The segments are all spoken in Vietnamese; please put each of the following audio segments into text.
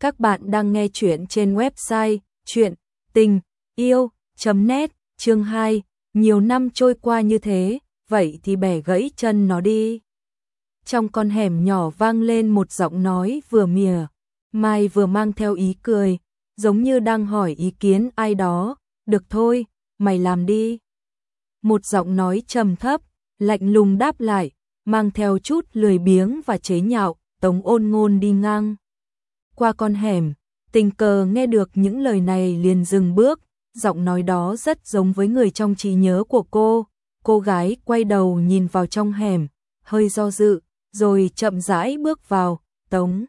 Các bạn đang nghe chuyện trên website chuyện tình yêu.net chương 2, nhiều năm trôi qua như thế, vậy thì bẻ gãy chân nó đi. Trong con hẻm nhỏ vang lên một giọng nói vừa mỉa, Mai vừa mang theo ý cười, giống như đang hỏi ý kiến ai đó, được thôi, mày làm đi. Một giọng nói trầm thấp, lạnh lùng đáp lại, mang theo chút lười biếng và chế nhạo, tống ôn ngôn đi ngang. Qua con hẻm, tình cờ nghe được những lời này liền dừng bước, giọng nói đó rất giống với người trong trí nhớ của cô. Cô gái quay đầu nhìn vào trong hẻm, hơi do dự, rồi chậm rãi bước vào, tống.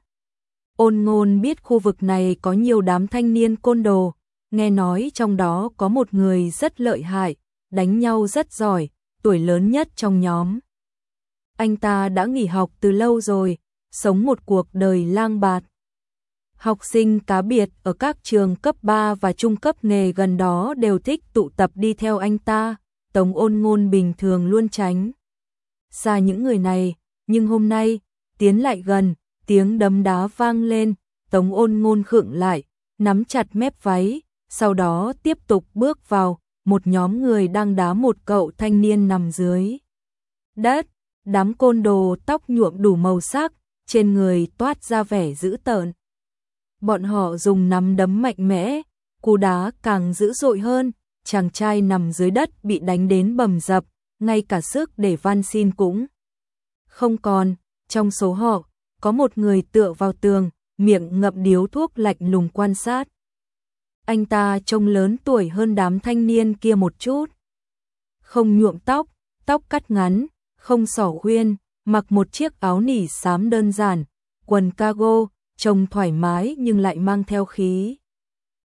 Ôn ngôn biết khu vực này có nhiều đám thanh niên côn đồ, nghe nói trong đó có một người rất lợi hại, đánh nhau rất giỏi, tuổi lớn nhất trong nhóm. Anh ta đã nghỉ học từ lâu rồi, sống một cuộc đời lang bạt. Học sinh cá biệt ở các trường cấp 3 và trung cấp nghề gần đó đều thích tụ tập đi theo anh ta, Tống ôn ngôn bình thường luôn tránh. Xa những người này, nhưng hôm nay, tiến lại gần, tiếng đấm đá vang lên, Tống ôn ngôn khựng lại, nắm chặt mép váy, sau đó tiếp tục bước vào, một nhóm người đang đá một cậu thanh niên nằm dưới. Đất, đám côn đồ tóc nhuộm đủ màu sắc, trên người toát ra vẻ dữ tợn. Bọn họ dùng nắm đấm mạnh mẽ, cú đá càng dữ dội hơn, chàng trai nằm dưới đất bị đánh đến bầm dập, ngay cả sức để van xin cũng không còn. Trong số họ, có một người tựa vào tường, miệng ngậm điếu thuốc lạnh lùng quan sát. Anh ta trông lớn tuổi hơn đám thanh niên kia một chút. Không nhuộm tóc, tóc cắt ngắn, không sỏ khuyên, mặc một chiếc áo nỉ xám đơn giản, quần cargo, trông thoải mái nhưng lại mang theo khí.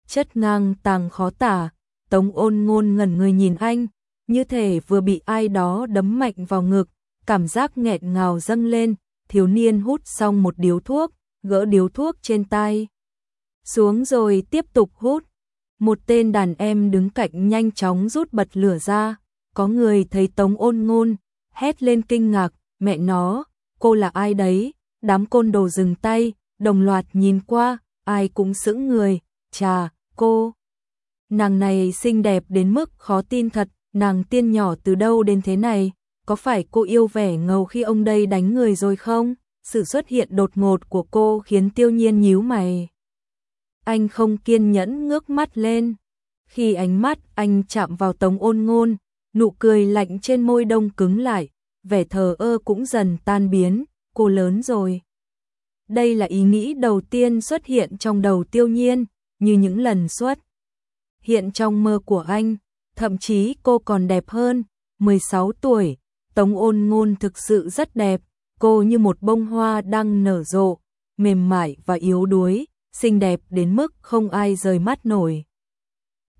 Chất ngang tàng khó tả, tống ôn ngôn ngẩn người nhìn anh, như thể vừa bị ai đó đấm mạnh vào ngực, cảm giác nghẹt ngào dâng lên, thiếu niên hút xong một điếu thuốc, gỡ điếu thuốc trên tay. Xuống rồi tiếp tục hút. Một tên đàn em đứng cạnh nhanh chóng rút bật lửa ra, có người thấy tống ôn ngôn, hét lên kinh ngạc, mẹ nó, cô là ai đấy, đám côn đồ dừng tay, đồng loạt nhìn qua, ai cũng sững người, chà, cô. Nàng này xinh đẹp đến mức khó tin thật, nàng tiên nhỏ từ đâu đến thế này, có phải cô yêu vẻ ngầu khi ông đây đánh người rồi không? Sự xuất hiện đột ngột của cô khiến tiêu nhiên nhíu mày. Anh không kiên nhẫn ngước mắt lên. Khi ánh mắt anh chạm vào tống ôn ngôn, nụ cười lạnh trên môi đông cứng lại, vẻ thờ ơ cũng dần tan biến, cô lớn rồi. Đây là ý nghĩ đầu tiên xuất hiện trong đầu tiêu nhiên, như những lần xuất. Hiện trong mơ của anh, thậm chí cô còn đẹp hơn, 16 tuổi, Tống ôn ngôn thực sự rất đẹp, cô như một bông hoa đang nở rộ, mềm mại và yếu đuối, xinh đẹp đến mức không ai rời mắt nổi.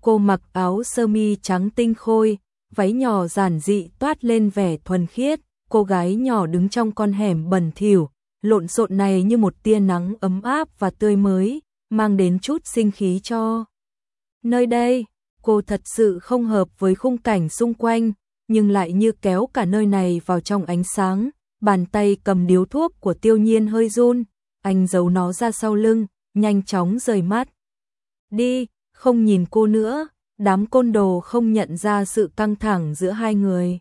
Cô mặc áo sơ mi trắng tinh khôi, váy nhỏ giản dị toát lên vẻ thuần khiết, cô gái nhỏ đứng trong con hẻm bẩn thỉu, lộn xộn này như một tia nắng ấm áp và tươi mới, mang đến chút sinh khí cho. Nơi đây, cô thật sự không hợp với khung cảnh xung quanh, nhưng lại như kéo cả nơi này vào trong ánh sáng, bàn tay cầm điếu thuốc của tiêu nhiên hơi run, anh giấu nó ra sau lưng, nhanh chóng rời mắt. Đi, không nhìn cô nữa, đám côn đồ không nhận ra sự căng thẳng giữa hai người.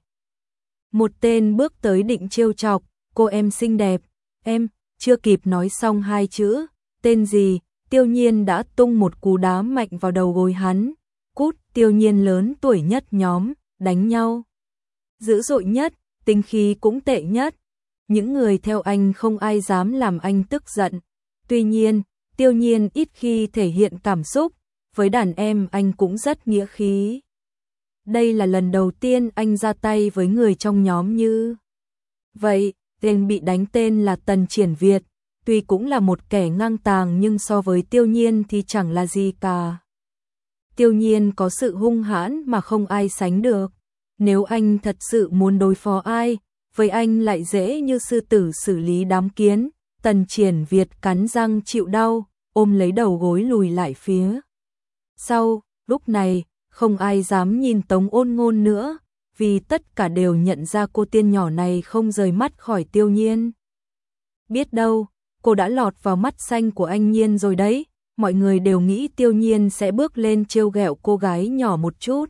Một tên bước tới định trêu chọc, cô em xinh đẹp, em, chưa kịp nói xong hai chữ, tên gì, tiêu nhiên đã tung một cú đá mạnh vào đầu gối hắn, cút tiêu nhiên lớn tuổi nhất nhóm, đánh nhau. Dữ dội nhất, tinh khí cũng tệ nhất, những người theo anh không ai dám làm anh tức giận. Tuy nhiên, tiêu nhiên ít khi thể hiện cảm xúc, với đàn em anh cũng rất nghĩa khí. Đây là lần đầu tiên anh ra tay với người trong nhóm như. Vậy, tên bị đánh tên là Tần Triển Việt, tuy cũng là một kẻ ngang tàng nhưng so với tiêu nhiên thì chẳng là gì cả. Tiêu nhiên có sự hung hãn mà không ai sánh được. Nếu anh thật sự muốn đối phó ai, với anh lại dễ như sư tử xử lý đám kiến, tần triển Việt cắn răng chịu đau, ôm lấy đầu gối lùi lại phía. Sau, lúc này, không ai dám nhìn tống ôn ngôn nữa, vì tất cả đều nhận ra cô tiên nhỏ này không rời mắt khỏi tiêu nhiên. Biết đâu, cô đã lọt vào mắt xanh của anh Nhiên rồi đấy, mọi người đều nghĩ Tiêu Nhiên sẽ bước lên trêu ghẹo cô gái nhỏ một chút.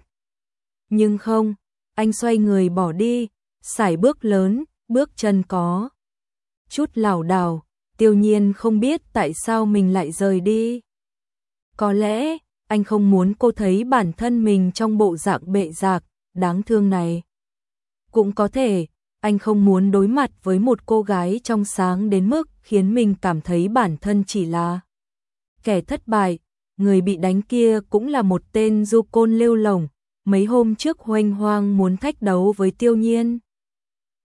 Nhưng không, anh xoay người bỏ đi, sải bước lớn, bước chân có chút lảo đảo, Tiêu Nhiên không biết tại sao mình lại rời đi. Có lẽ anh không muốn cô thấy bản thân mình trong bộ dạng bệ rạc, đáng thương này. Cũng có thể, anh không muốn đối mặt với một cô gái trong sáng đến mức khiến mình cảm thấy bản thân chỉ là kẻ thất bại, người bị đánh kia cũng là một tên du côn lêu lồng, mấy hôm trước hoành hoang muốn thách đấu với tiêu nhiên.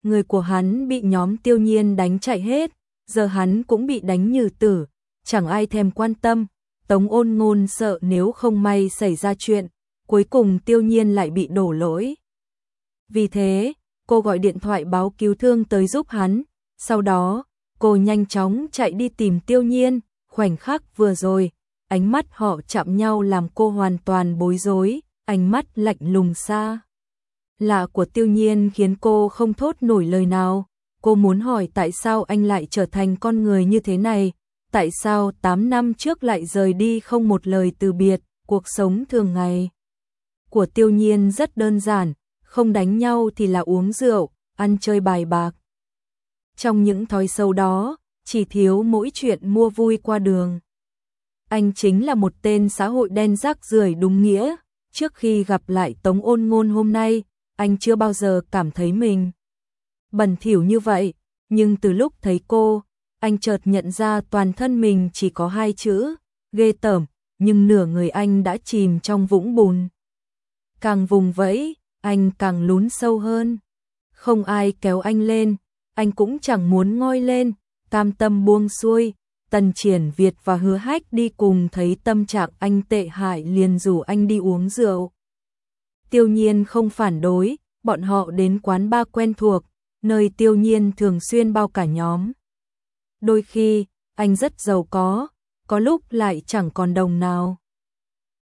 Người của hắn bị nhóm tiêu nhiên đánh chạy hết, giờ hắn cũng bị đánh như tử, chẳng ai thèm quan tâm, tống ôn ngôn sợ nếu không may xảy ra chuyện, cuối cùng tiêu nhiên lại bị đổ lỗi. Vì thế, cô gọi điện thoại báo cứu thương tới giúp hắn, sau đó, cô nhanh chóng chạy đi tìm tiêu nhiên, khoảnh khắc vừa rồi, ánh mắt họ chạm nhau làm cô hoàn toàn bối rối, ánh mắt lạnh lùng xa. Lạ của tiêu nhiên khiến cô không thốt nổi lời nào, cô muốn hỏi tại sao anh lại trở thành con người như thế này, tại sao 8 năm trước lại rời đi không một lời từ biệt, cuộc sống thường ngày. Của tiêu nhiên rất đơn giản, không đánh nhau thì là uống rượu, ăn chơi bài bạc. Trong những thói sâu đó, chỉ thiếu mỗi chuyện mua vui qua đường. Anh chính là một tên xã hội đen rác rưởi đúng nghĩa, trước khi gặp lại Tống Ôn Ngôn hôm nay, anh chưa bao giờ cảm thấy mình bẩn thỉu như vậy, nhưng từ lúc thấy cô, anh chợt nhận ra toàn thân mình chỉ có hai chữ, ghê tởm, nhưng nửa người anh đã chìm trong vũng bùn. Càng vùng vẫy, anh càng lún sâu hơn. Không ai kéo anh lên, anh cũng chẳng muốn ngoi lên, cam tâm buông xuôi. Tần Triển Việt và Hứa Hách đi cùng thấy tâm trạng anh tệ hại liền rủ anh đi uống rượu. Tiêu nhiên không phản đối, bọn họ đến quán ba quen thuộc, nơi tiêu nhiên thường xuyên bao cả nhóm. Đôi khi, anh rất giàu có, có lúc lại chẳng còn đồng nào.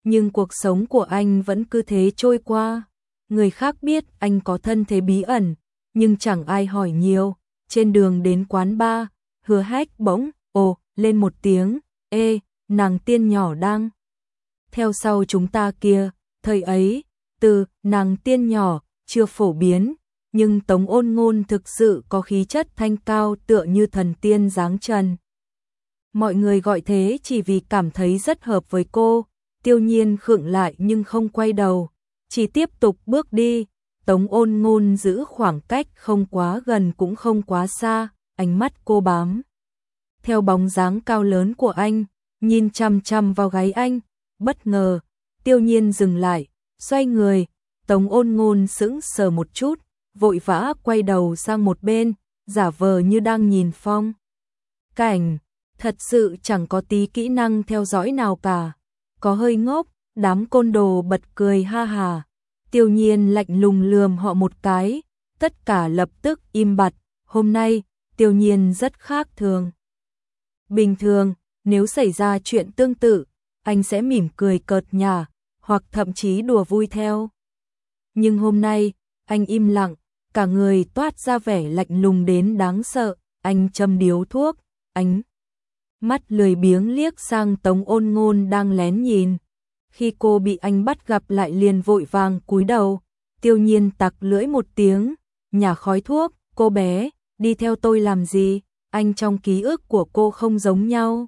Nhưng cuộc sống của anh vẫn cứ thế trôi qua. Người khác biết anh có thân thế bí ẩn, nhưng chẳng ai hỏi nhiều. Trên đường đến quán ba, hứa hách bỗng, ồ, lên một tiếng, ê, nàng tiên nhỏ đang. Theo sau chúng ta kia, thời ấy, từ nàng tiên nhỏ chưa phổ biến, nhưng Tống Ôn Ngôn thực sự có khí chất thanh cao tựa như thần tiên dáng trần. Mọi người gọi thế chỉ vì cảm thấy rất hợp với cô, tiêu nhiên khựng lại nhưng không quay đầu, chỉ tiếp tục bước đi, Tống Ôn Ngôn giữ khoảng cách không quá gần cũng không quá xa, ánh mắt cô bám. Theo bóng dáng cao lớn của anh, nhìn chăm chăm vào gáy anh, bất ngờ, tiêu nhiên dừng lại, xoay người, Tống ôn ngôn sững sờ một chút, vội vã quay đầu sang một bên, giả vờ như đang nhìn phong. Cảnh, thật sự chẳng có tí kỹ năng theo dõi nào cả, có hơi ngốc, đám côn đồ bật cười ha hà. Tiêu nhiên lạnh lùng lườm họ một cái, tất cả lập tức im bặt, hôm nay, tiêu nhiên rất khác thường. Bình thường, nếu xảy ra chuyện tương tự, anh sẽ mỉm cười cợt nhả, hoặc thậm chí đùa vui theo nhưng hôm nay, anh im lặng, cả người toát ra vẻ lạnh lùng đến đáng sợ, anh châm điếu thuốc, anh mắt lười biếng liếc sang Tống Ôn Ngôn đang lén nhìn. Khi cô bị anh bắt gặp lại liền vội vàng cúi đầu, tiêu nhiên tặc lưỡi một tiếng, nhả khói thuốc, cô bé, đi theo tôi làm gì, anh trong ký ức của cô không giống nhau.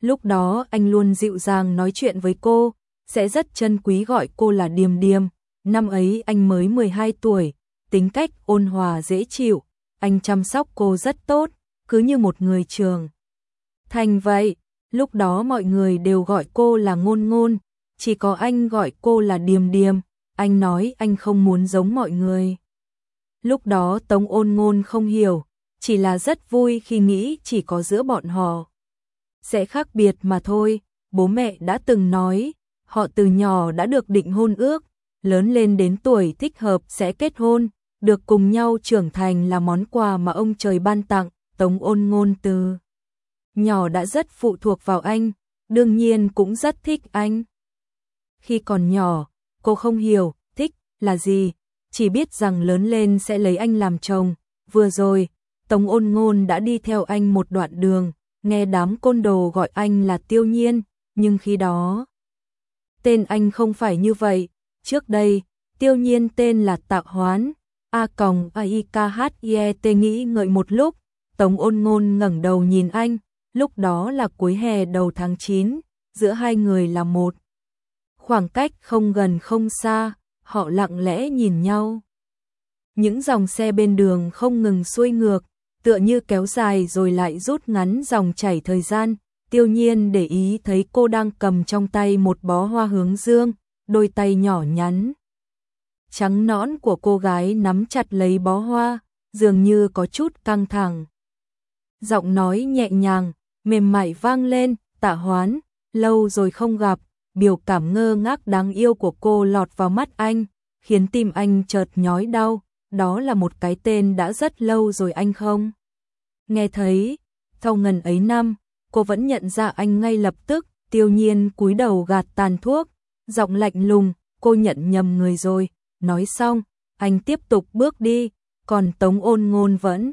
Lúc đó anh luôn dịu dàng nói chuyện với cô, sẽ rất chân quý gọi cô là Điềm Điềm, Năm ấy anh mới 12 tuổi, tính cách ôn hòa dễ chịu, anh chăm sóc cô rất tốt, cứ như một người trường. Thành vậy, lúc đó mọi người đều gọi cô là ngôn ngôn, chỉ có anh gọi cô là điềm điềm, anh nói anh không muốn giống mọi người. Lúc đó Tống ôn ngôn không hiểu, chỉ là rất vui khi nghĩ chỉ có giữa bọn họ. Sẽ khác biệt mà thôi, bố mẹ đã từng nói, họ từ nhỏ đã được định hôn ước, lớn lên đến tuổi thích hợp sẽ kết hôn, được cùng nhau trưởng thành là món quà mà ông trời ban tặng, Tống ôn ngôn từ. Nhỏ đã rất phụ thuộc vào anh, đương nhiên cũng rất thích anh. Khi còn nhỏ, cô không hiểu, thích là gì, chỉ biết rằng lớn lên sẽ lấy anh làm chồng, vừa rồi, Tống ôn ngôn đã đi theo anh một đoạn đường, nghe đám côn đồ gọi anh là tiêu nhiên, nhưng khi đó, tên anh không phải như vậy, trước đây, tiêu nhiên tên là Tạ Hoán, A còng A I K H I E T nghĩ ngợi một lúc, Tống ôn ngôn ngẩng đầu nhìn anh, lúc đó là cuối hè đầu tháng 9, giữa hai người là một. Khoảng cách không gần không xa, họ lặng lẽ nhìn nhau. Những dòng xe bên đường không ngừng xuôi ngược, tựa như kéo dài rồi lại rút ngắn dòng chảy thời gian, tiêu nhiên để ý thấy cô đang cầm trong tay một bó hoa hướng dương, đôi tay nhỏ nhắn. Trắng nõn của cô gái nắm chặt lấy bó hoa, dường như có chút căng thẳng. Giọng nói nhẹ nhàng, mềm mại vang lên, tạ hoán, lâu rồi không gặp, biểu cảm ngơ ngác đáng yêu của cô lọt vào mắt anh, khiến tim anh chợt nhói đau, đó là một cái tên đã rất lâu rồi anh không? Nghe thấy, sau ngần ấy năm, cô vẫn nhận ra anh ngay lập tức, tiêu nhiên cúi đầu gạt tàn thuốc, giọng lạnh lùng, cô nhận nhầm người rồi, nói xong, anh tiếp tục bước đi, còn tống ôn ngôn vẫn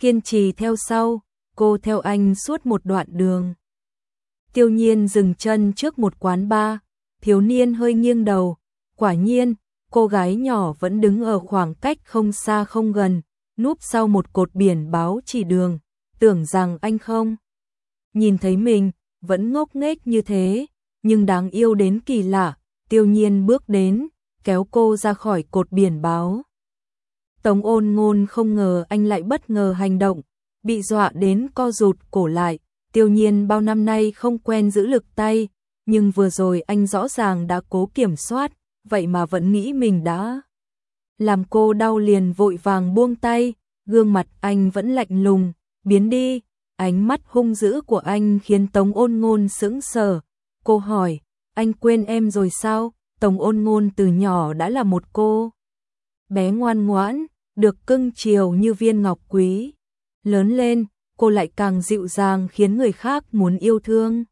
kiên trì theo sau, cô theo anh suốt một đoạn đường. Tiêu nhiên dừng chân trước một quán bar, thiếu niên hơi nghiêng đầu, quả nhiên, cô gái nhỏ vẫn đứng ở khoảng cách không xa không gần, núp sau một cột biển báo chỉ đường, tưởng rằng anh không. Nhìn thấy mình, vẫn ngốc nghếch như thế, nhưng đáng yêu đến kỳ lạ, tiêu nhiên bước đến, kéo cô ra khỏi cột biển báo. Tống ôn ngôn không ngờ anh lại bất ngờ hành động, bị dọa đến co rụt cổ lại, tiêu nhiên bao năm nay không quen giữ lực tay, nhưng vừa rồi anh rõ ràng đã cố kiểm soát, vậy mà vẫn nghĩ mình đã. Làm cô đau liền vội vàng buông tay, gương mặt anh vẫn lạnh lùng, biến đi, ánh mắt hung dữ của anh khiến Tống ôn ngôn sững sờ. Cô hỏi, anh quên em rồi sao? Tống ôn ngôn từ nhỏ đã là một cô. Bé ngoan ngoãn, được cưng chiều như viên ngọc quý. Lớn lên, cô lại càng dịu dàng khiến người khác muốn yêu thương.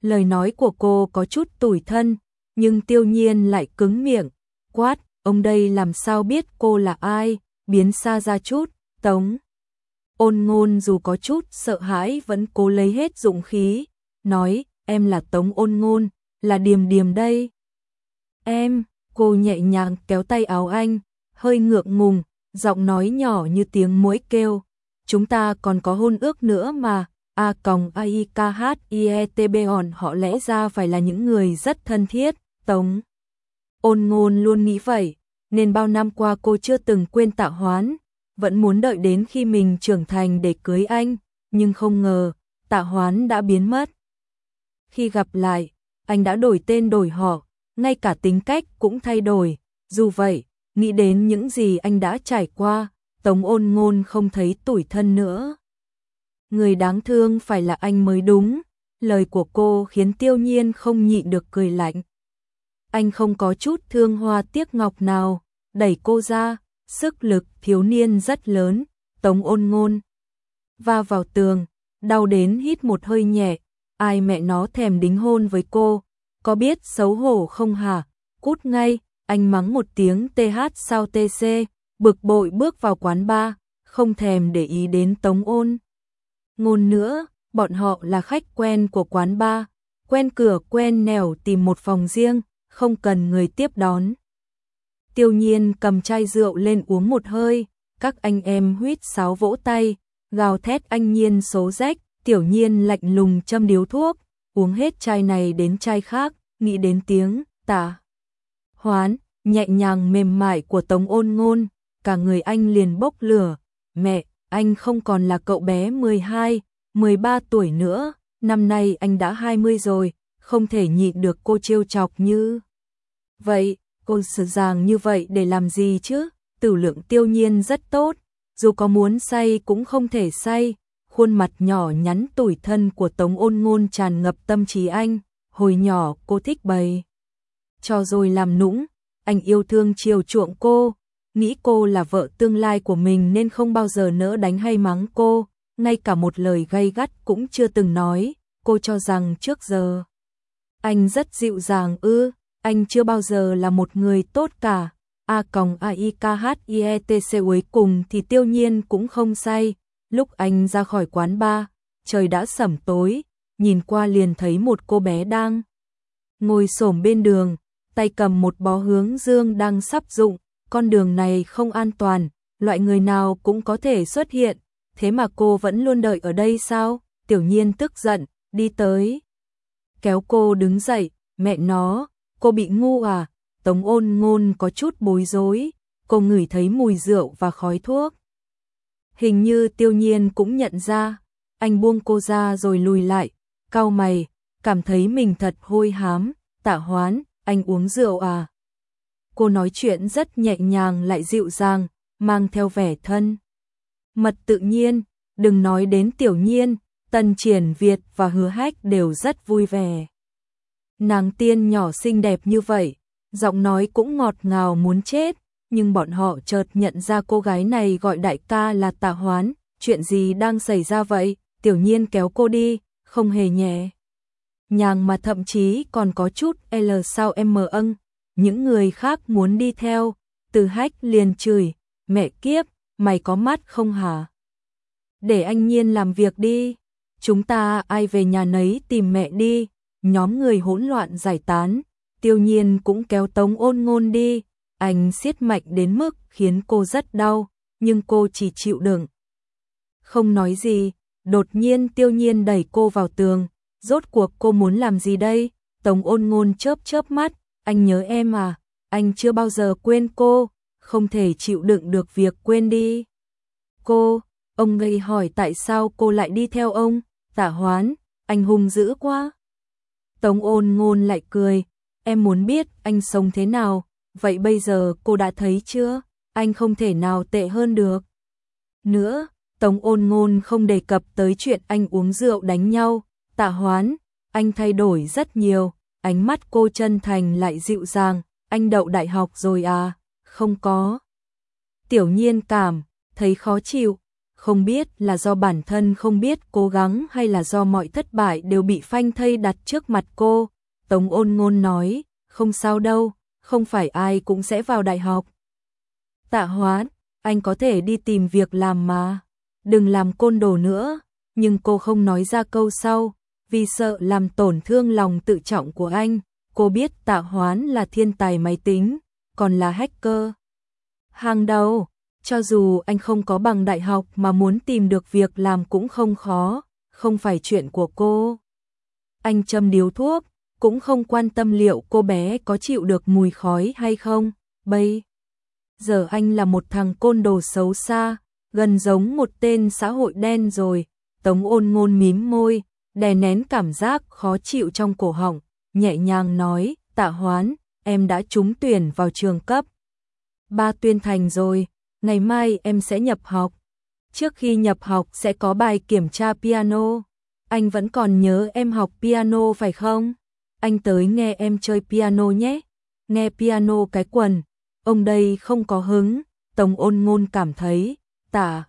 Lời nói của cô có chút tủi thân, nhưng tiêu nhiên lại cứng miệng, quát, ông đây làm sao biết cô là ai, biến xa ra chút, tống. Ôn ngôn dù có chút sợ hãi vẫn cố lấy hết dụng khí, nói, em là tống ôn ngôn, là điềm điềm đây. Em, cô nhẹ nhàng kéo tay áo anh, hơi ngượng ngùng, giọng nói nhỏ như tiếng muỗi kêu, chúng ta còn có hôn ước nữa mà, A còng A I K H I E T B hòn họ lẽ ra phải là những người rất thân thiết, tống. Ôn ngôn luôn nghĩ vậy, nên bao năm qua cô chưa từng quên tạ hoán, vẫn muốn đợi đến khi mình trưởng thành để cưới anh, nhưng không ngờ, tạ hoán đã biến mất. Khi gặp lại, anh đã đổi tên đổi họ, ngay cả tính cách cũng thay đổi, dù vậy, nghĩ đến những gì anh đã trải qua, Tống ôn ngôn không thấy tủi thân nữa. Người đáng thương phải là anh mới đúng, lời của cô khiến tiêu nhiên không nhịn được cười lạnh. Anh không có chút thương hoa tiếc ngọc nào, đẩy cô ra, sức lực thiếu niên rất lớn, tống ôn ngôn. Va vào tường, đau đến hít một hơi nhẹ, ai mẹ nó thèm đính hôn với cô, có biết xấu hổ không hả? Cút ngay, anh mắng một tiếng TH sau TC, bực bội bước vào quán bar, không thèm để ý đến tống ôn. Ngôn nữa, bọn họ là khách quen của quán bar, quen cửa quen nẻo tìm một phòng riêng, không cần người tiếp đón. Tiêu nhiên cầm chai rượu lên uống một hơi, các anh em huýt sáo vỗ tay, gào thét anh nhiên số rách, tiểu nhiên lạnh lùng châm điếu thuốc, uống hết chai này đến chai khác, nghĩ đến tiếng, tả. Hoán, nhẹ nhàng mềm mại của tống ôn ngôn, cả người anh liền bốc lửa, mẹ, anh không còn là cậu bé 12, 13 tuổi nữa, năm nay anh đã 20 rồi, không thể nhịn được cô trêu chọc như. Vậy, cô sợ ràng như vậy để làm gì chứ? Tử lượng tiêu nhiên rất tốt, dù có muốn say cũng không thể say. Khuôn mặt nhỏ nhắn tủi thân của Tống ôn ngôn tràn ngập tâm trí anh, hồi nhỏ cô thích bày. Cho rồi làm nũng, anh yêu thương chiều chuộng cô, nghĩ cô là vợ tương lai của mình nên không bao giờ nỡ đánh hay mắng cô, ngay cả một lời gay gắt cũng chưa từng nói, cô cho rằng trước giờ. Anh rất dịu dàng ư, anh chưa bao giờ là một người tốt cả, A còng A I K H I E T C cuối cùng thì tiêu nhiên cũng không say. Lúc anh ra khỏi quán bar, trời đã sẩm tối, nhìn qua liền thấy một cô bé đang ngồi xổm bên đường, tay cầm một bó hướng dương đang sắp dụng, con đường này không an toàn, loại người nào cũng có thể xuất hiện, thế mà cô vẫn luôn đợi ở đây sao? Tiểu nhiên tức giận, đi tới. Kéo cô đứng dậy, mẹ nó, cô bị ngu à? Tống ôn ngôn có chút bối rối, cô ngửi thấy mùi rượu và khói thuốc. Hình như tiêu nhiên cũng nhận ra, anh buông cô ra rồi lùi lại, cau mày, cảm thấy mình thật hôi hám, tạ hoán, anh uống rượu à? Cô nói chuyện rất nhẹ nhàng lại dịu dàng, mang theo vẻ thân. Mật tự nhiên, đừng nói đến tiểu nhiên, tần triển Việt và hứa hách đều rất vui vẻ. Nàng tiên nhỏ xinh đẹp như vậy, giọng nói cũng ngọt ngào muốn chết, nhưng bọn họ chợt nhận ra cô gái này gọi đại ca là tạ hoán, chuyện gì đang xảy ra vậy, tiểu nhiên kéo cô đi, không hề nhẹ. Nhàng mà thậm chí còn có chút L sao em mờ âng, những người khác muốn đi theo, từ hách liền chửi, mẹ kiếp, mày có mắt không hả? Để anh nhiên làm việc đi, chúng ta ai về nhà nấy tìm mẹ đi, nhóm người hỗn loạn giải tán, tiêu nhiên cũng kéo tống ôn ngôn đi, anh siết mạnh đến mức khiến cô rất đau, nhưng cô chỉ chịu đựng. Không nói gì, đột nhiên tiêu nhiên đẩy cô vào tường, rốt cuộc cô muốn làm gì đây? Tống ôn ngôn chớp chớp mắt, anh nhớ em à, anh chưa bao giờ quên cô, không thể chịu đựng được việc quên đi. Cô, ông ngây hỏi tại sao cô lại đi theo ông, tả hoán, anh hung dữ quá. Tống ôn ngôn lại cười, em muốn biết anh sống thế nào, vậy bây giờ cô đã thấy chưa, anh không thể nào tệ hơn được. Nữa, Tống ôn ngôn không đề cập tới chuyện anh uống rượu đánh nhau, tạ hoán, anh thay đổi rất nhiều, ánh mắt cô chân thành lại dịu dàng, anh đậu đại học rồi à, không có. Tiểu nhiên cảm, thấy khó chịu, không biết là do bản thân không biết cố gắng hay là do mọi thất bại đều bị phanh thây đặt trước mặt cô. Tống ôn ngôn nói, không sao đâu, không phải ai cũng sẽ vào đại học. Tạ hoán, anh có thể đi tìm việc làm mà, đừng làm côn đồ nữa, nhưng cô không nói ra câu sau, vì sợ làm tổn thương lòng tự trọng của anh. Cô biết tạ hoán là thiên tài máy tính, còn là hacker. Hàng đầu, cho dù anh không có bằng đại học mà muốn tìm được việc làm cũng không khó, không phải chuyện của cô. Anh châm điếu thuốc, cũng không quan tâm liệu cô bé có chịu được mùi khói hay không, bây. Giờ anh là một thằng côn đồ xấu xa, gần giống một tên xã hội đen rồi, tống ôn ngôn mím môi, đè nén cảm giác khó chịu trong cổ họng, nhẹ nhàng nói, tạ hoán, em đã trúng tuyển vào trường cấp. Ba tuyên thành rồi, ngày mai em sẽ nhập học. Trước khi nhập học sẽ có bài kiểm tra piano. Anh vẫn còn nhớ em học piano phải không? Anh tới nghe em chơi piano nhé. Nghe piano cái quần. Ông đây không có hứng. Tống ôn ngôn cảm thấy, tả.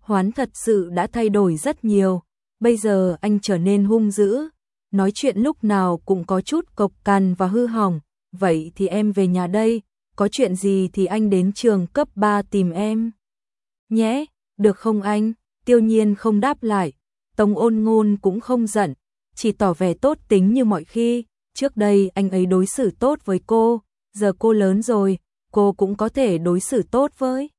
Hoán thật sự đã thay đổi rất nhiều. Bây giờ anh trở nên hung dữ. Nói chuyện lúc nào cũng có chút cộc cằn và hư hỏng. Vậy thì em về nhà đây có chuyện gì thì anh đến trường cấp 3 tìm em. Nhé, được không anh? Tiêu nhiên không đáp lại, Tống ôn ngôn cũng không giận, chỉ tỏ vẻ tốt tính như mọi khi, trước đây anh ấy đối xử tốt với cô, giờ cô lớn rồi, cô cũng có thể đối xử tốt với.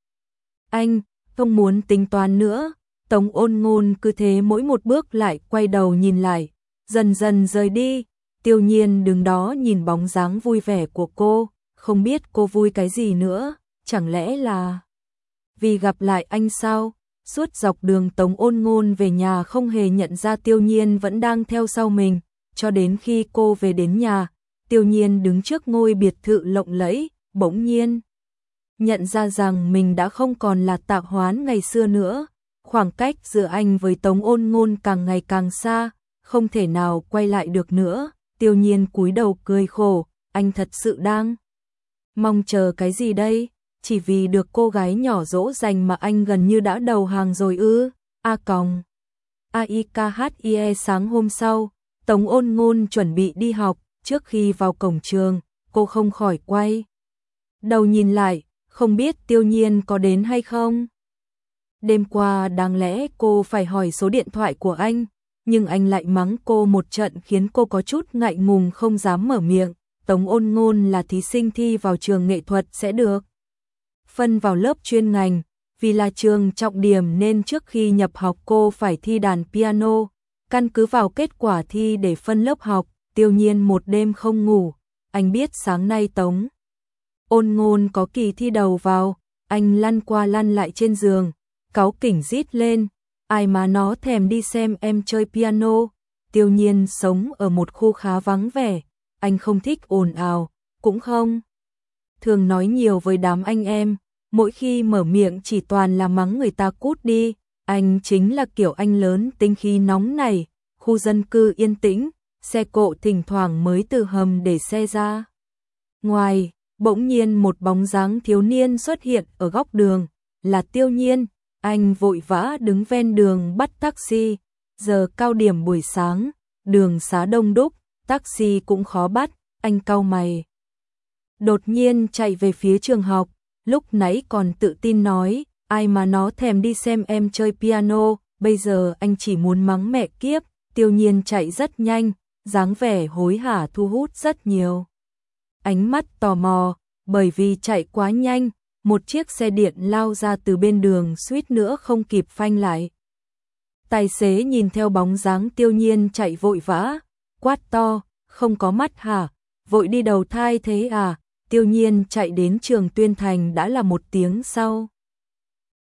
Anh, không muốn tính toán nữa, Tống ôn ngôn cứ thế mỗi một bước lại quay đầu nhìn lại, dần dần rời đi, tiêu nhiên đứng đó nhìn bóng dáng vui vẻ của cô, không biết cô vui cái gì nữa, chẳng lẽ là vì gặp lại anh sao? Suốt dọc đường Tống ôn ngôn về nhà không hề nhận ra tiêu nhiên vẫn đang theo sau mình, cho đến khi cô về đến nhà, tiêu nhiên đứng trước ngôi biệt thự lộng lẫy, bỗng nhiên. Nhận ra rằng mình đã không còn là tạc hoán ngày xưa nữa, khoảng cách giữa anh với Tống ôn ngôn càng ngày càng xa, không thể nào quay lại được nữa, tiêu nhiên cúi đầu cười khổ, anh thật sự đang Mong chờ cái gì đây? Chỉ vì được cô gái nhỏ dỗ dành mà anh gần như đã đầu hàng rồi ư? A còng. AIKHIE sáng hôm sau, Tống ôn ngôn chuẩn bị đi học, trước khi vào cổng trường, cô không khỏi quay. đầu nhìn lại, không biết tiêu nhiên có đến hay không. Đêm qua đáng lẽ cô phải hỏi số điện thoại của anh, nhưng anh lại mắng cô một trận khiến cô có chút ngại ngùng không dám mở miệng. Tống ôn ngôn là thí sinh thi vào trường nghệ thuật sẽ được. Phân vào lớp chuyên ngành, vì là trường trọng điểm nên trước khi nhập học cô phải thi đàn piano, căn cứ vào kết quả thi để phân lớp học, tiêu nhiên một đêm không ngủ, anh biết sáng nay Tống. Ôn ngôn có kỳ thi đầu vào, anh lăn qua lăn lại trên giường, cáu kỉnh rít lên, ai mà nó thèm đi xem em chơi piano, tiêu nhiên sống ở một khu khá vắng vẻ, anh không thích ồn ào, cũng không. Thường nói nhiều với đám anh em, mỗi khi mở miệng chỉ toàn là mắng người ta cút đi, anh chính là kiểu anh lớn tính khí nóng này, khu dân cư yên tĩnh, xe cộ thỉnh thoảng mới từ hầm để xe ra. Ngoài, bỗng nhiên một bóng dáng thiếu niên xuất hiện ở góc đường, là tiêu nhiên, anh vội vã đứng ven đường bắt taxi, giờ cao điểm buổi sáng, đường xá đông đúc, taxi cũng khó bắt, anh cau mày. Đột nhiên chạy về phía trường học, lúc nãy còn tự tin nói, ai mà nó thèm đi xem em chơi piano, bây giờ anh chỉ muốn mắng mẹ kiếp, tiêu nhiên chạy rất nhanh, dáng vẻ hối hả thu hút rất nhiều. Ánh mắt tò mò, bởi vì chạy quá nhanh, một chiếc xe điện lao ra từ bên đường suýt nữa không kịp phanh lại. Tài xế nhìn theo bóng dáng tiêu nhiên chạy vội vã, quát to, không có mắt hả, vội đi đầu thai thế à, tiêu nhiên chạy đến trường tuyên thành đã là một tiếng sau.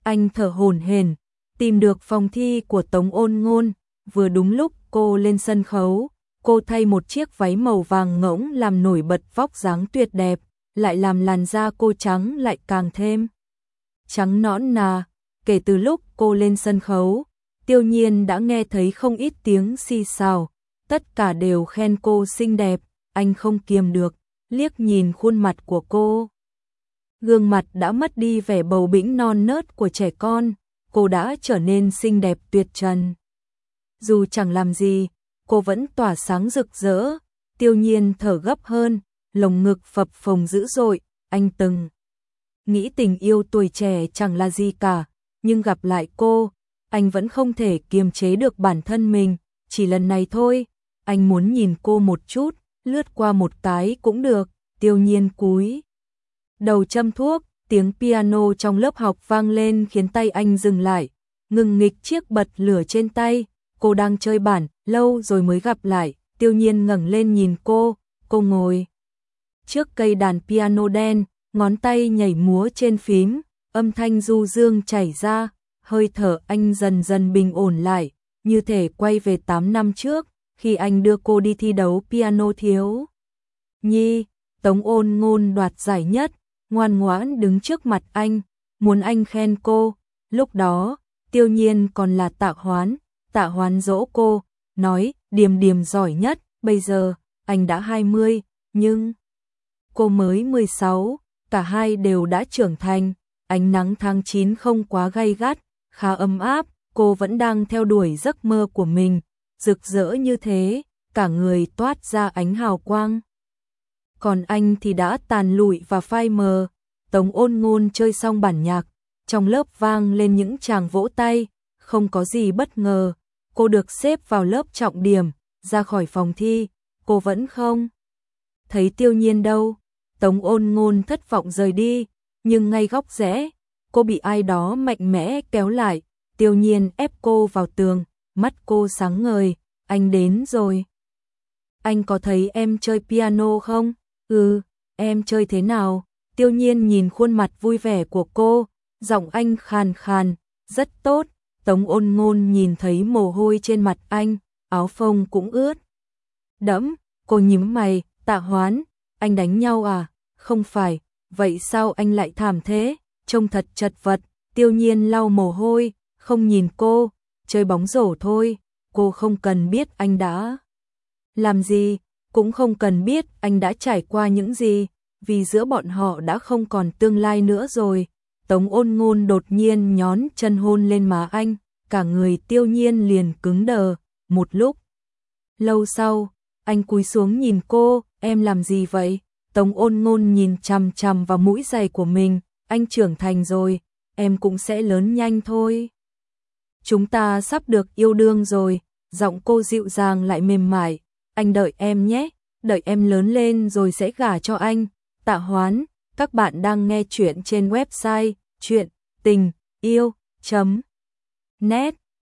Anh thở hồn hển, tìm được phòng thi của Tống ôn ngôn, vừa đúng lúc cô lên sân khấu, cô thay một chiếc váy màu vàng ngỗng làm nổi bật vóc dáng tuyệt đẹp, lại làm làn da cô trắng lại càng thêm trắng nõn nà, kể từ lúc cô lên sân khấu, tiêu nhiên đã nghe thấy không ít tiếng xì xào, tất cả đều khen cô xinh đẹp, anh không kiềm được, liếc nhìn khuôn mặt của cô. Gương mặt đã mất đi vẻ bầu bĩnh non nớt của trẻ con, cô đã trở nên xinh đẹp tuyệt trần. Dù chẳng làm gì, cô vẫn tỏa sáng rực rỡ, tiêu nhiên thở gấp hơn, lồng ngực phập phồng dữ dội, anh từng. Nghĩ tình yêu tuổi trẻ chẳng là gì cả, nhưng gặp lại cô, anh vẫn không thể kiềm chế được bản thân mình, chỉ lần này thôi, anh muốn nhìn cô một chút, lướt qua một cái cũng được, tiêu nhiên cúi. Đầu châm thuốc, tiếng piano trong lớp học vang lên khiến tay anh dừng lại, ngừng nghịch chiếc bật lửa trên tay, cô đang chơi bản, lâu rồi mới gặp lại, tiêu nhiên ngẩng lên nhìn cô, cô ngồi trước cây đàn piano đen, ngón tay nhảy múa trên phím, âm thanh du dương chảy ra, hơi thở anh dần dần bình ổn lại, như thể quay về 8 năm trước, khi anh đưa cô đi thi đấu piano thiếu. Nhi, Tống ôn ngôn đoạt giải nhất, ngoan ngoãn đứng trước mặt anh, muốn anh khen cô, lúc đó, tiêu nhiên còn là tạ hoán, tạ hoán dỗ cô, nói, điềm điềm giỏi nhất, bây giờ, anh đã 20, nhưng cô mới 16, cả hai đều đã trưởng thành, ánh nắng tháng 9 không quá gay gắt, khá ấm áp, cô vẫn đang theo đuổi giấc mơ của mình, rực rỡ như thế, cả người toát ra ánh hào quang. Còn anh thì đã tàn lụi và phai mờ, Tống ôn ngôn chơi xong bản nhạc, trong lớp vang lên những chàng vỗ tay, không có gì bất ngờ, cô được xếp vào lớp trọng điểm, ra khỏi phòng thi, cô vẫn không thấy tiêu nhiên đâu. Tống ôn ngôn thất vọng rời đi, nhưng ngay góc rẽ, cô bị ai đó mạnh mẽ kéo lại, tiêu nhiên ép cô vào tường, mắt cô sáng ngời, anh đến rồi. Anh có thấy em chơi piano không? Ừ, em chơi thế nào? Tiêu nhiên nhìn khuôn mặt vui vẻ của cô, giọng anh khàn khàn, rất tốt. Tống ôn ngôn nhìn thấy mồ hôi trên mặt anh, áo phông cũng ướt. Đẫm, cô nhím mày, tạ hoán, anh đánh nhau à? Không phải, vậy sao anh lại thảm thế? Trông thật chật vật, tiêu nhiên lau mồ hôi, không nhìn cô, chơi bóng rổ thôi, cô không cần biết anh đã làm gì, cũng không cần biết anh đã trải qua những gì, vì giữa bọn họ đã không còn tương lai nữa rồi. Tống ôn ngôn đột nhiên nhón chân hôn lên má anh, cả người tiêu nhiên liền cứng đờ, một lúc. Lâu sau, anh cúi xuống nhìn cô, em làm gì vậy? Tống ôn ngôn nhìn chằm chằm vào mũi giày của mình, anh trưởng thành rồi, em cũng sẽ lớn nhanh thôi. Chúng ta sắp được yêu đương rồi, giọng cô dịu dàng lại mềm mại, anh đợi em nhé, đợi em lớn lên rồi sẽ gả cho anh. Tạ Hoán, các bạn đang nghe chuyện trên website chuyện tình yêu.net